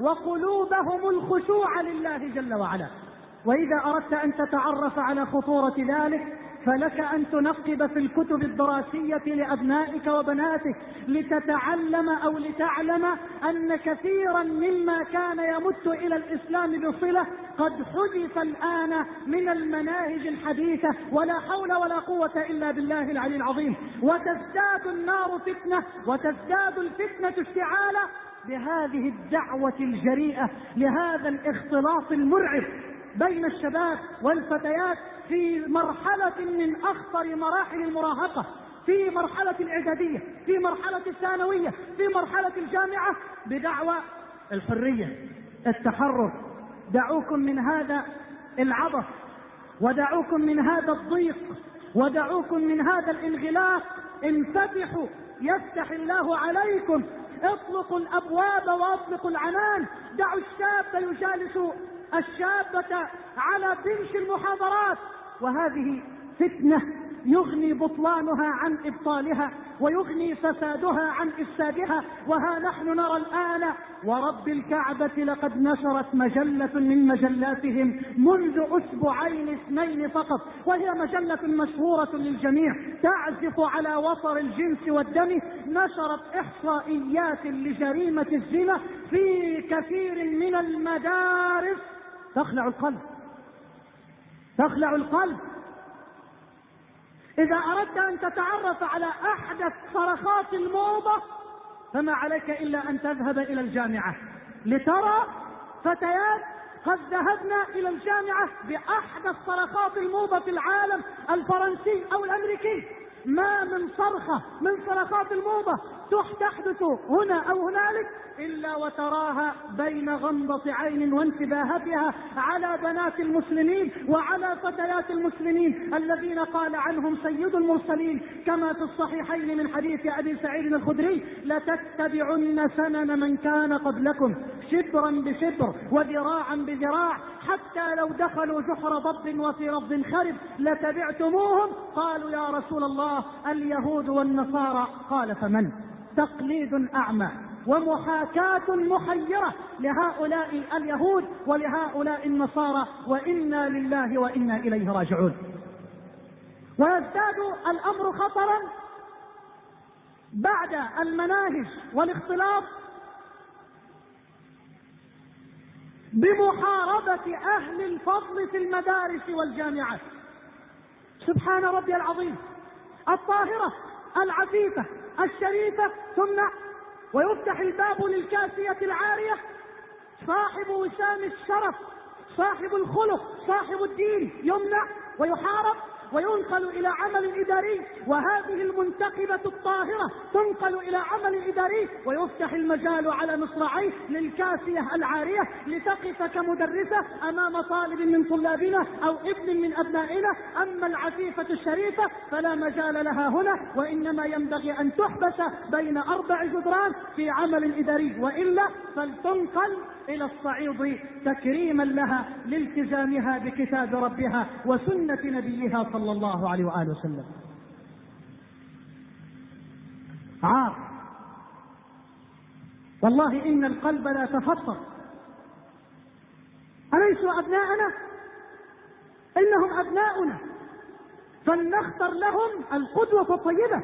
S1: وقلوبهم الخشوع لله جل وعلا. وإذا أردت أن تتعرف على خطورة ذلك فلك أن تنقب في الكتب الدراسية لأبنائك وبناتك لتتعلم أو لتعلم أن كثيرا مما كان يمت إلى الإسلام بصلة قد حدث الآن من المناهج الحديثة ولا حول ولا قوة إلا بالله العلي العظيم. وتزداد النار فتنة وتزداد الفتنة اشتعالا بهذه الدعوة الجريئة لهذا الاختلاط المرعب. بين الشباب والفتيات في مرحلة من أخطر مراحل المراهقة في مرحلة الإعدادية في مرحلة الثانوية في مرحلة الجامعة بدعوى الحرية التحرر دعوكم من هذا العبث ودعوكم من هذا الضيق ودعوكم من هذا الانغلاق. انفتحوا يفتح الله عليكم. اطلقوا الأبواب وأطلقوا العنان. دعوا الشاب يجالس الشابة على بنش المحاضرات. وهذه فتنة يغني بطلانها عن إبطالها ويغني فسادها عن إفسادها. وها نحن نرى الآن ورب الكعبة لقد نشرت مجلة من مجلاتهم منذ أسبوعين اثنين فقط. وهي مجلة مشهورة للجميع تعزف على وتر الجنس والدم. نشرت إحصائيات لجريمة الزنا في كثير من المدارس. تخلع القلب. تخلع القلب. إذا أردت أن تتعرف على أحدث صرخات الموضة فما عليك إلا أن تذهب إلى الجامعة. لترى فتيات قد ذهبنا إلى الجامعة بأحدث صرخات الموضة في العالم الفرنسي أو الأمريكي. ما من صرخة من صرخات الموضة تحدث هنا أو هنالك إلا وتراها بين غمضة عين وانتباهتها على بنات المسلمين وعلى فتيات المسلمين الذين قال عنهم سيد المرسلين كما في الصحيحين من حديث أبي سعيد الخدري لتتبعن سنن من كان قبلكم شبرا بشبر وذراعا بذراع حتى لو دخلوا جحر ضب وفي رب خرب لتبعتموهم. قالوا يا رسول الله اليهود والنصارى؟ قال فمن؟ تقليد أعمى ومحاكاة محيرة لهؤلاء اليهود ولهؤلاء النصارى وإنا لله وإنا إليه راجعون. ويزداد الأمر خطرا بعد المناهج والاختلاط بمحاربة أهل الفضل في المدارس والجامعات. سبحان ربي العظيم. الطاهرة العفيفة الشريفة تمنع ويفتح الباب للكاسية العارية صاحب وسام الشرف صاحب الخلق صاحب الدين يمنع ويحارب. وينقل إلى عمل إداري وهذه المنتخبة الطاهرة تنقل إلى عمل إداري ويفتح المجال على مصراعيه للكاسية العارية لتقف كمدرسة أمام طالب من طلابنا أو ابن من أبنائنا. أما العفيفة الشريفة فلا مجال لها هنا وإنما ينبغي أن تحبس بين أربع جدران في عمل إداري وإلا فلتنقل إلى الصعيد تكريما لها لالتزامها بكتاب ربها وسنة نبيها صلى الله عليه وآله وسلم. عار. والله إن القلب لا تفطر. أليسوا أبناءنا؟ إنهم أبناؤنا. فلنختر لهم القدوة الطيبة.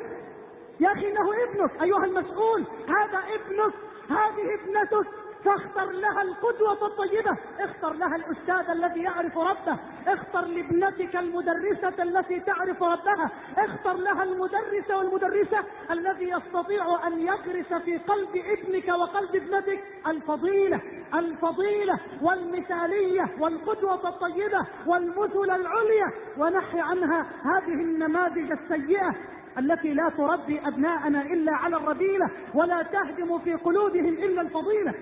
S1: يا أخي إنه ابنك. أيها المسؤول هذا ابنك. هذه ابنتك. فاختر لها القدوة الطيبة. اختر لها الأستاذ الذي يعرف ربه. اختر لابنتك المدرسة التي تعرف ربها. اختر لها المدرس والمدرسة الذي يستطيع أن يغرس في قلب ابنك وقلب ابنتك. الفضيلة الفضيلة والمثالية والقدوة الطيبة والمثل العليا. ونحي عنها هذه النماذج السيئة التي لا تربي أبناءنا إلا على الرذيلة ولا تهدم في قلوبهم إلا الفضيلة.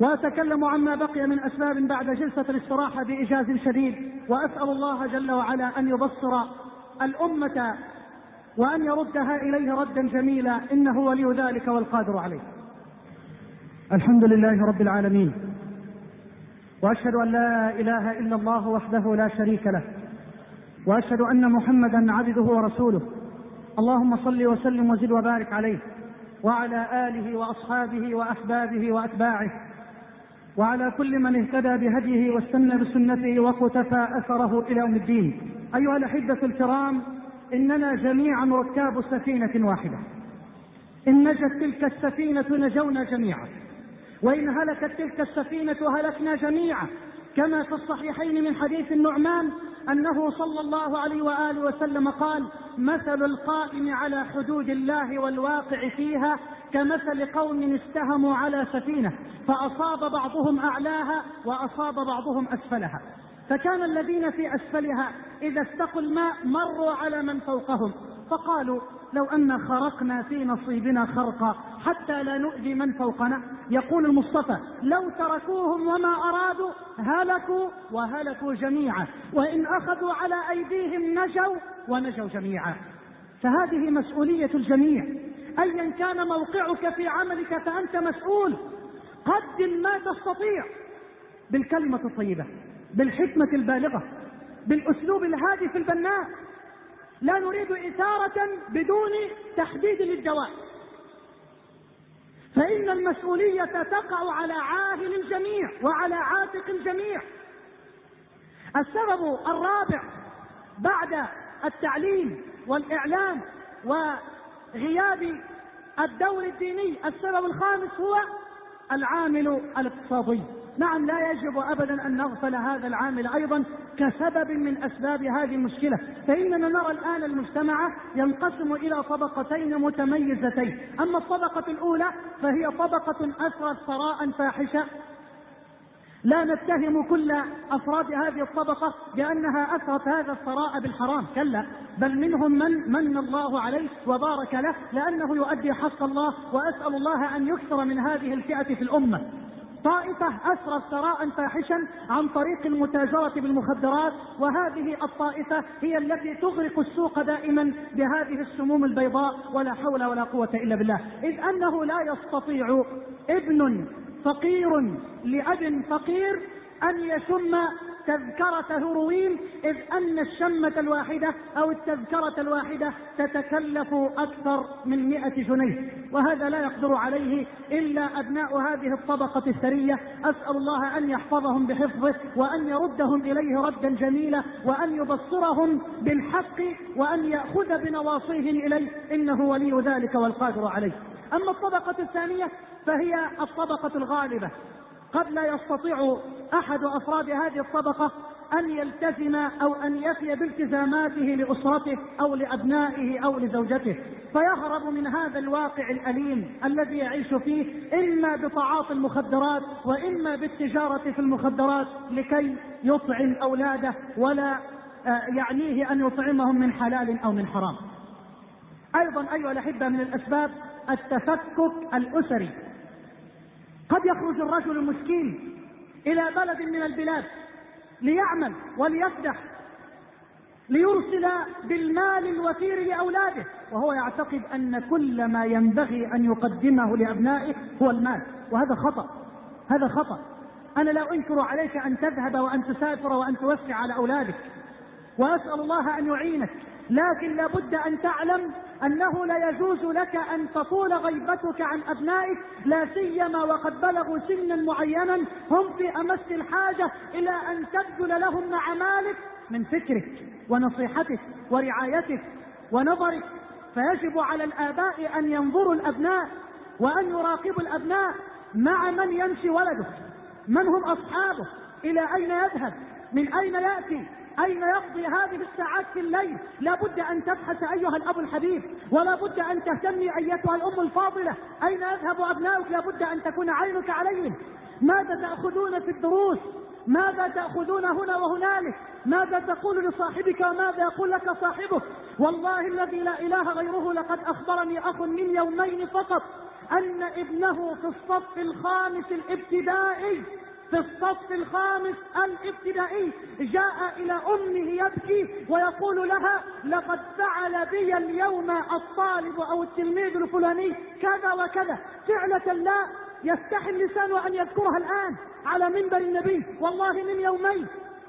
S1: واتكلم عما بقي من أسباب بعد جلسة الاستراحة بإيجاز شديد وأسأل الله جل وعلا أن يبصر الأمة وأن يردها إليه ردا جميلا إنه ولي ذلك والقادر عليه. الحمد لله رب العالمين وأشهد أن لا إله إلا الله وحده لا شريك له وأشهد أن محمدا عبده ورسوله اللهم صل وسلم وزد وبارك عليه وعلى آله وأصحابه وأحبابه وأتباعه وعلى كل من اهتدى بهديه واستنى بسنته وقتفى أثره إلى يوم الدين. أيها الأحبة الكرام إننا جميعا ركاب سفينة واحدة. إن نجت تلك السفينة نجونا جميعا. وإن هلكت تلك السفينة هلكنا جميعا. كما في الصحيحين من حديث النعمان أنه صلى الله عليه وآله وسلم قال: مثل القائم على حدود الله والواقع فيها كمثل قوم استهموا على سفينة فأصاب بعضهم أعلاها وأصاب بعضهم أسفلها. فكان الذين في أسفلها إذا استقوا الماء مروا على من فوقهم فقالوا لو أن خرقنا في نصيبنا خرقا حتى لا نؤذي من فوقنا. يقول المصطفى لو تركوهم وما أرادوا هلكوا وهلكوا جميعا وإن أخذوا على أيديهم نجوا ونجوا جميعا. فهذه مسؤولية الجميع. ايا كان موقعك في عملك فأنت مسؤول. قدم ما تستطيع. بالكلمة الطيبة بالحكمة البالغة بالأسلوب الهادف البناء. لا نريد إثارة بدون تحديد للجواب. فإن المسؤولية تقع على عاهل الجميع وعلى عاتق الجميع. السبب الرابع بعد التعليم والإعلام وغياب الدور الديني السبب الخامس هو العامل الاقتصادي. نعم لا يجب ابدا أن نغفل هذا العامل أيضا كسبب من أسباب هذه المشكلة. فإننا نرى الآن المجتمع ينقسم إلى طبقتين متميزتين. أما الطبقة الأولى فهي طبقة اسرت ثراء فاحشة لا نتهم كل أفراد هذه الطبقة بأنها أثرت هذا الثراء بالحرام كلا. بل منهم من من الله عليه وبارك له لأنه يؤدي حق الله وأسأل الله أن يكثر من هذه الفئة في الأمة. طائفة أسرت ثراء فاحشا عن طريق المتاجرة بالمخدرات وهذه الطائفة هي التي تغرق السوق دائما بهذه السموم البيضاء ولا حول ولا قوة إلا بالله. إذ أنه لا يستطيع ابن فقير لأب فقير أن يشم تذكرة هيروين إذ أن الشمة الواحدة أو التذكرة الواحدة تتكلف أكثر من مئة جنيه. وهذا لا يقدر عليه إلا أبناء هذه الطبقة الثرية. أسأل الله أن يحفظهم بحفظه وأن يردهم إليه ردا جميلا وأن يبصرهم بالحق وأن يأخذ بنواصيهم إليه. إنه ولي ذلك والقادر عليه. أما الطبقة الثانية فهي الطبقة الغالبة. قد لا يستطيع أحد أفراد هذه الطبقة أن يلتزم أو أن يفي بالتزاماته لأسرته أو لأبنائه أو لزوجته. فيهرب من هذا الواقع الأليم الذي يعيش فيه إما بتعاطي المخدرات وإما بالتجارة في المخدرات لكي يطعم أولاده ولا آه، يعنيه أن يطعمهم من حلال أو من حرام. أيضا أيها الأحبة من الأسباب التفكك الأسري. قد يخرج الرجل المسكين إلى بلد من البلاد ليعمل وليفتح ليرسل بالمال الوفير لأولاده وهو يعتقد أن كل ما ينبغي أن يقدمه لأبنائه هو المال. وهذا خطأ هذا خطأ. أنا لا أنكر عليك أن تذهب وأن تسافر وأن توسع على أولادك وأسأل الله أن يعينك. لكن لابد أن تعلم أنه لا يجوز لك أن تطول غيبتك عن أبنائك لا سيما وقد بلغوا سنا معينا هم في أمس الحاجة إلى أن تبذل لهم مع مالك من فكرك ونصيحتك ورعايتك ونظرك. فيجب على الآباء أن ينظروا الأبناء وأن يراقبوا الأبناء مع من يمشي ولده من هم أصحابه إلى أين يذهب من أين يأتي أين يقضي هذه الساعات في الليل؟ لا بد أن تبحث أيها الأب الحبيب ولا بد أن تهتمي أيتها الأم الفاضلة. أين يذهب أبنائك؟ لا بد أن تكون عينك عليهم. ماذا تأخذون في الدروس؟ ماذا تأخذون هنا وهنالك؟ ماذا تقول لصاحبك؟ وماذا يقول لك صاحبك؟ والله الذي لا إله غيره لقد أخبرني أخ من يومين فقط أن ابنه في الصف الخامس الابتدائي. في الصف الخامس الابتدائي جاء إلى أمه يبكي ويقول لها لقد فعل بي اليوم الطالب أو التلميذ الفلاني كذا وكذا. فعلة لا يستحي اللسان أن يذكرها الآن على منبر النبي والله من يومين.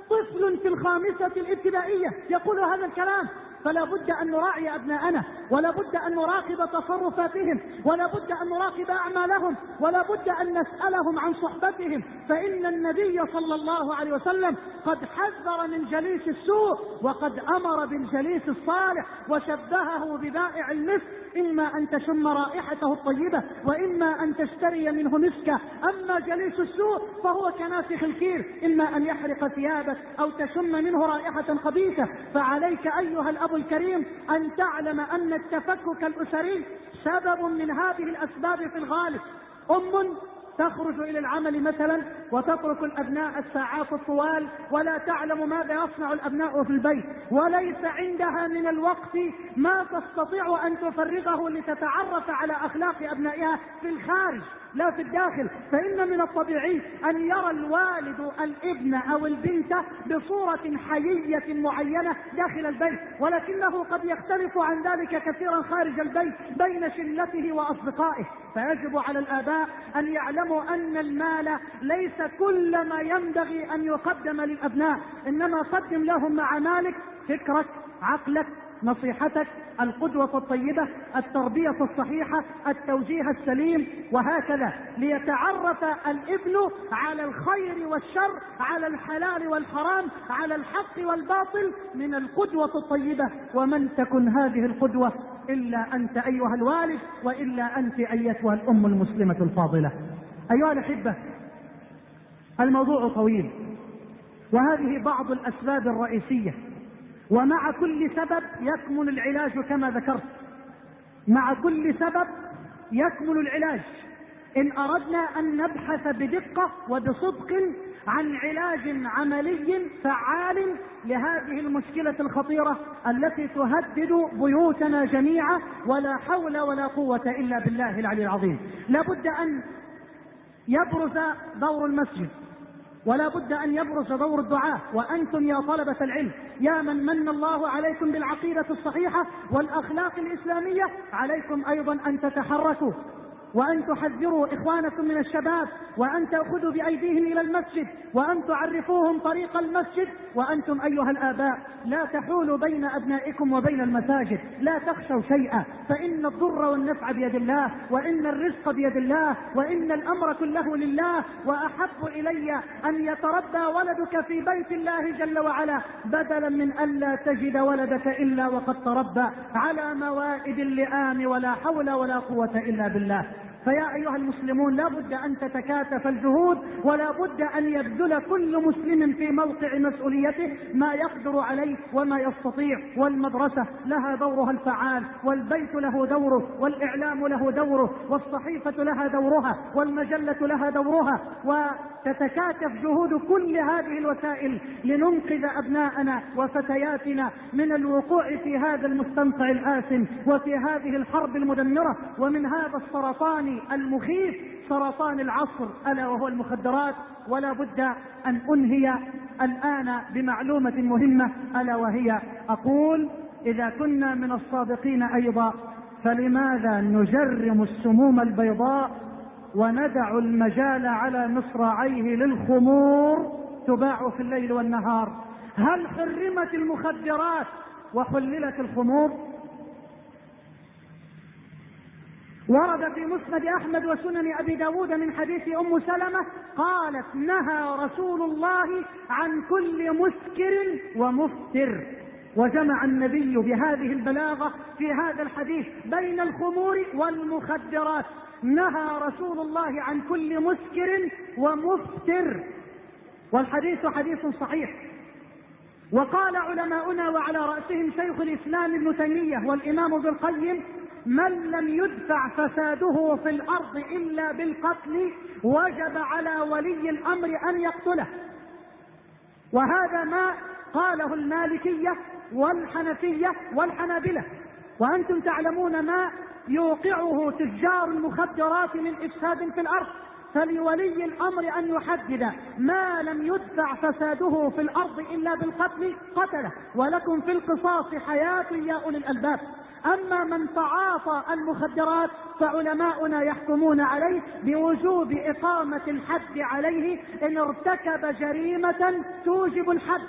S1: طفل في الخامسة الابتدائية يقول هذا الكلام. فلا بد أن نراعي أبناءنا ولا بد أن نراقب تصرفاتهم ولا بد أن نراقب أعمالهم ولا بد أن نسألهم عن صحبتهم. فإن النبي صلى الله عليه وسلم قد حذر من جليس السوء وقد أمر بالجليس الصالح وشبهه ببائع المسك. إما أن تشم رائحته الطيبة وإما أن تشتري منه مسكة. أما جليس السوء فهو كنافخ الكير إما أن يحرق ثيابك أو تشم منه رائحة خبيثة. فعليك أيها الأب الكريم أن تعلم أن التفكك الأسري سبب من هذه الأسباب في الغالب. أم تخرج إلى العمل مثلا وتترك الأبناء الساعات الطوال ولا تعلم ماذا يصنع الأبناء في البيت وليس عندها من الوقت ما تستطيع أن تفرغه لتتعرف على أخلاق أبنائها في الخارج لا في الداخل. فإن من الطبيعي أن يرى الوالد الابن أو البنت بصورة حيية معينة داخل البيت ولكنه قد يختلف عن ذلك كثيرا خارج البيت بين شلته وأصدقائه. فيجب على الآباء أن يعلموا أن المال ليس كل ما ينبغي أن يقدم للأبناء إنما قدم لهم مع مالك فكرك عقلك نصيحتك القدوة الطيبة التربية الصحيحة التوجيه السليم وهكذا. ليتعرف الابن على الخير والشر على الحلال والحرام على الحق والباطل من القدوة الطيبة. ومن تكن هذه القدوة إلا أنت أيها الوالد وإلا أنت أيتها الأم المسلمة الفاضلة. أيها الأحبة الموضوع طويل وهذه بعض الأسباب الرئيسية ومع كل سبب يكمن العلاج كما ذكرت. مع كل سبب يكمن العلاج. إن أردنا أن نبحث بدقة وبصدق عن علاج عملي فعال لهذه المشكلة الخطيرة التي تهدد بيوتنا جميعا ولا حول ولا قوة إلا بالله العلي العظيم. لابد أن يبرز دور المسجد ولا بد أن يبرز دور الدعاة وأنتم يا طلبة العلم يا من من الله عليكم بالعقيدة الصحيحة والأخلاق الإسلامية عليكم أيضا أن تتحركوا. وأن تحذروا إخوانكم من الشباب وأن تأخذوا بأيديهم إلى المسجد وأن تعرفوهم طريق المسجد وأنتم أيها الآباء لا تحولوا بين أبنائكم وبين المساجد لا تخشوا شيئا فإن الضر والنفع بيد الله وإن الرزق بيد الله وإن الأمر كله لله وأحب إلي أن يتربى ولدك في بيت الله جل وعلا بدلا من ألا تجد ولدك إلا وقد تربى على موائد اللئام ولا حول ولا قوة إلا بالله. فيا أيها المسلمون لا بد أن تتكاتف الجهود ولا بد أن يبذل كل مسلم في موقع مسؤوليته ما يقدر عليه وما يستطيع. والمدرسة لها دورها الفعال والبيت له دوره والإعلام له دوره والصحيفة لها دورها والمجلة لها دورها. وتتكاتف جهود كل هذه الوسائل لننقذ أبناءنا وفتياتنا من الوقوع في هذا المستنقع الآثم وفي هذه الحرب المدمرة. ومن هذا السرطان المخيف سرطان العصر ألا وهو المخدرات؟ ولا بد أن أنهي الآن بمعلومة مهمة ألا وهي أقول إذا كنا من الصادقين أيضا فلماذا نجرم السموم البيضاء وندع المجال على مصراعيه للخمور تباع في الليل والنهار؟ هل حرمت المخدرات وحللت الخمور؟ ورد في مسند أحمد وسنن أبي داود من حديث أم سلمة قالت نهى رسول الله عن كل مسكر ومفتر وجمع النبي بهذه البلاغة في هذا الحديث بين الخمور والمخدرات. نهى رسول الله عن كل مسكر ومفتر والحديث حديث صحيح. وقال علماؤنا وعلى رأسهم شيخ الإسلام ابن تيمية والإمام ابن القيم من لم يدفع فساده في الأرض إلا بالقتل وجب على ولي الأمر أن يقتله. وهذا ما قاله المالكية والحنفية والحنابلة. وأنتم تعلمون ما يوقعه تجار المخدرات من إفساد في الأرض. فلولي الأمر أن يحدد ما لم يدفع فساده في الأرض إلا بالقتل قتله. ولكم في القصاص حياة يا أولي الألباب. أما من تعاطى المخدرات فعلماؤنا يحكمون عليه بوجوب إقامة الحد عليه إن ارتكب جريمة توجب الحد.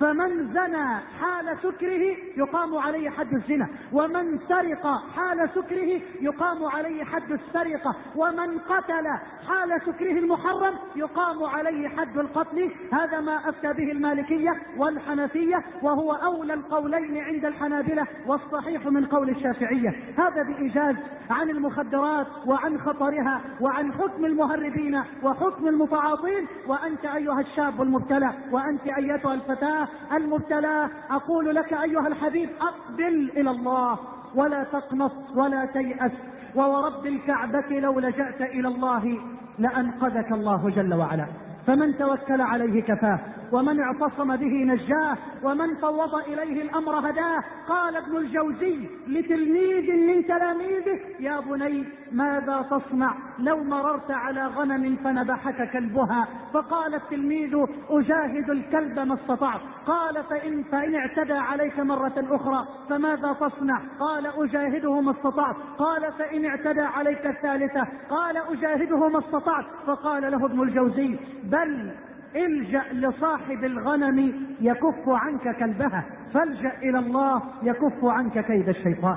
S1: فمن زنى حال سكره يقام عليه حد الزنا. ومن سرق حال سكره يقام عليه حد السرقة. ومن قتل حال سكره المحرم يقام عليه حد القتل. هذا ما أفتى به المالكية والحنفية وهو أولى القولين عند الحنابلة والصحيح من قول الشافعية. هذا بإيجاز عن المخدرات وعن خطرها وعن حكم المهربين وحكم المتعاطين. وأنت أيها الشاب المبتلى وأنت أيتها الفتاة المبتلى أقول لك أيها الحبيب أقبل إلى الله ولا تقنط ولا تيأس وورب الكعبة لو لجأت إلى الله لأنقذك الله جل وعلا. فمن توكل عليه كفاه. ومن اعتصم به نجاه ومن فوض إليه الأمر هداه. قال ابن الجوزي لتلميذ من تلاميذه يا بني ماذا تصنع؟ لو مررت على غنم فنبحك كلبها. فقال التلميذ أجاهد الكلب ما استطعت. قال فان فإن اعتدى عليك مرة أخرى فماذا تصنع؟ قال أجاهده ما استطعت. قال فإن اعتدى عليك الثالثة. قال أجاهده ما استطعت. فقال له ابن الجوزي بل الجأ لصاحب الغنم يكف عنك كلبها فالجأ إلى الله يكف عنك كيد الشيطان.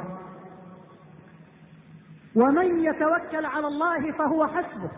S1: ومن يتوكل على الله فهو حسبه.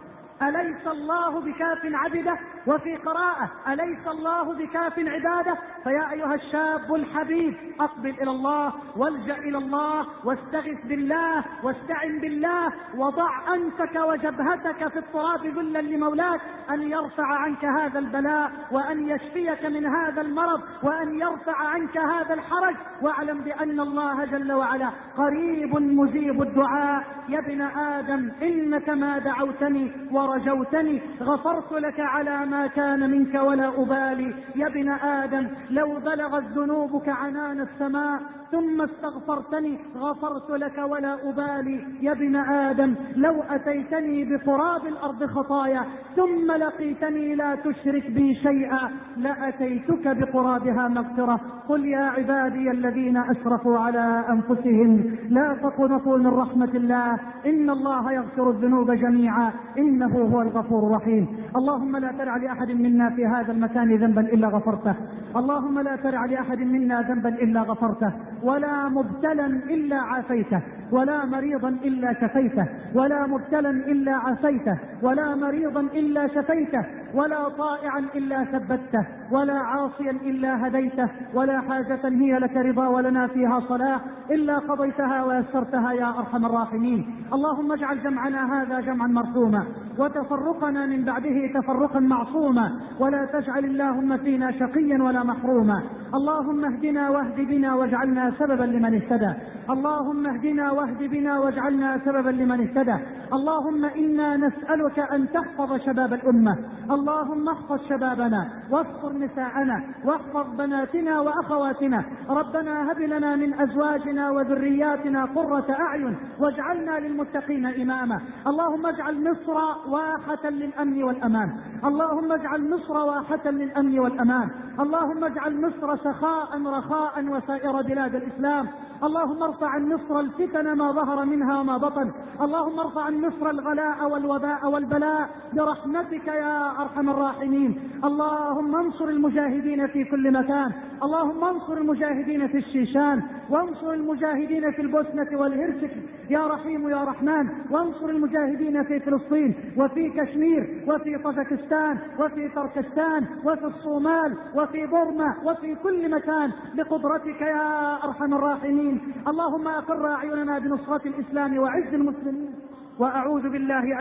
S1: أليس الله بكاف عبده وفي قراءة أليس الله بكاف عباده؟ فيا أيها الشاب الحبيب أقبل إلى الله والجأ إلى الله واستغث بالله واستعن بالله وضع أنفك وجبهتك في التراب ذلا لمولاك أن يرفع عنك هذا البلاء وأن يشفيك من هذا المرض وأن يرفع عنك هذا الحرج واعلم بأن الله جل وعلا قريب مجيب الدعاء. يا ابن آدم إنك ما دعوتني ورجوتني غفرت لك على ما كان منك ولا أبالي. يا ابن آدم لو بلغت ذنوبك عنان السماء ثم استغفرتني غفرت لك ولا أبالي. يا ابن آدم لو أتيتني بقراب الأرض خطايا ثم لقيتني لا تشرك بي شيئا لأتيتك بقرابها مغفرة. قل يا عبادي الذين أسرفوا على أنفسهم لا تقنطوا من رحمة الله. إن الله يغفر الذنوب جميعا. إنه هو الغفور الرحيم. اللهم لا تدع لأحد منا في هذا المكان ذنبا إلا غفرته. اللهم لا تدع لأحد منا ذنبا إلا غفرته. ولا مبتلا إلا عافيته. ولا مريضا إلا شفيته. ولا مبتلا إلا عافيته. ولا مريضا إلا شفيته. ولا طائعا إلا ثبته. ولا عاصيا إلا هديته. ولا حاجة هي لك رضا ولنا فيها صلاح. إلا قضيتها ويسرتها يا أرحم الراحمين. اللهم اجعل جمعنا هذا جمعا مرحوما. وتفرقنا من بعده تفرقا معصوما ولا تجعل اللهم فينا شقيا ولا محروما اللهم اهدنا واهد بنا واجعلنا سببا لمن اهتدى. اللهم اهدنا واهد بنا واجعلنا سببا لمن اهتدى. اللهم إنا نسألك أن تحفظ شباب الأمة. اللهم احفظ شبابنا. واستر نساءنا. واحفظ بناتنا وأخواتنا. ربنا هب لنا من أزواجنا وذرياتنا قرة أعين. واجعلنا للمتقين إماما. اللهم اجعل مصر واحة للأمن والأمان. اللهم اجعل مصر واحة للأمن والأمان. اللهم اجعل مصر سخاء رخاء وسائر بلاد الإسلام اللهم ارفع عن مصر الفتن ما ظهر منها وما بطن. اللهم ارفع عن مصر الغلاء والوباء والبلاء برحمتك يا أرحم الراحمين. اللهم انصر المجاهدين في كل مكان. اللهم انصر المجاهدين في الشيشان. وانصر المجاهدين في البوسنة والهرسك. يا رحيم يا رحمن. وانصر المجاهدين في فلسطين وفي كشمير وفي طاجكستان وفي تركستان وفي الصومال وفي بورما وفي كل مكان بقدرتك يا أرحم الراحمين. اللهم أقر أعيننا بنصرة الإسلام وعز المسلمين. وأعوذ بالله